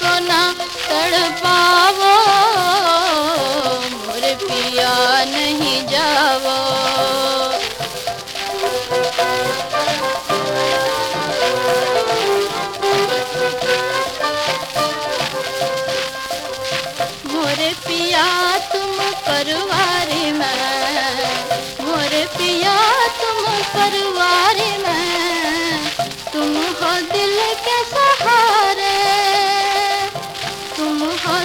मुझको ना तड़ पाओ मोरे पिया नहीं जाओ मोरे पिया तुम परवारी में, मोरे पिया तुम परवारी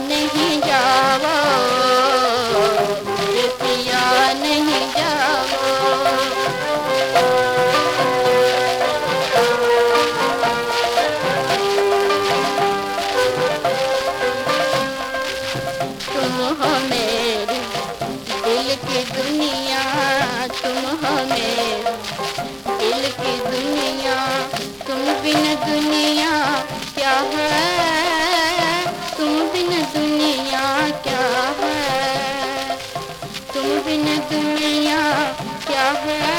नहीं दुनिया क्या है